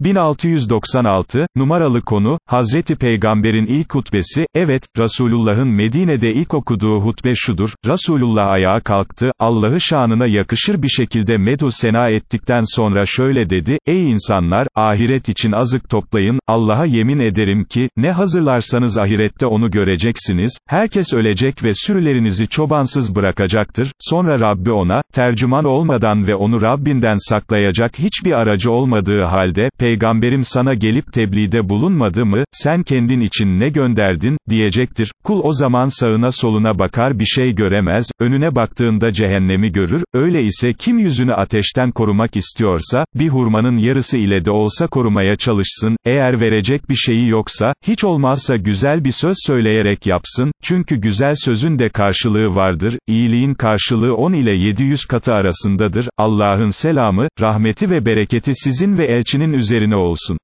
1696, numaralı konu, Hazreti Peygamber'in ilk hutbesi, evet, Resulullah'ın Medine'de ilk okuduğu hutbe şudur, Resulullah ayağa kalktı, Allah'ı şanına yakışır bir şekilde medu sena ettikten sonra şöyle dedi, ey insanlar, ahiret için azık toplayın, Allah'a yemin ederim ki, ne hazırlarsanız ahirette onu göreceksiniz, herkes ölecek ve sürülerinizi çobansız bırakacaktır, sonra Rabbi ona, tercüman olmadan ve onu Rabbinden saklayacak hiçbir aracı olmadığı halde, peygamberim sana gelip tebliğde bulunmadı mı, sen kendin için ne gönderdin, diyecektir, kul o zaman sağına soluna bakar bir şey göremez, önüne baktığında cehennemi görür, öyle ise kim yüzünü ateşten korumak istiyorsa, bir hurmanın yarısı ile de olsa korumaya çalışsın, eğer verecek bir şeyi yoksa, hiç olmazsa güzel bir söz söyleyerek yapsın, çünkü güzel sözün de karşılığı vardır, iyiliğin karşılığı 10 ile 700 katı arasındadır, Allah'ın selamı, rahmeti ve bereketi sizin ve elçinin üzerine olsun.